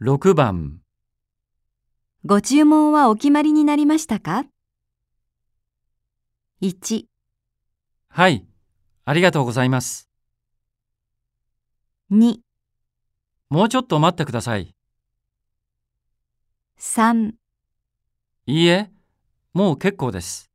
6番ご注文はお決まりになりましたか ?1、はい、ありがとうございます。2、もうちょっと待ってください。3いいえ、もう結構です。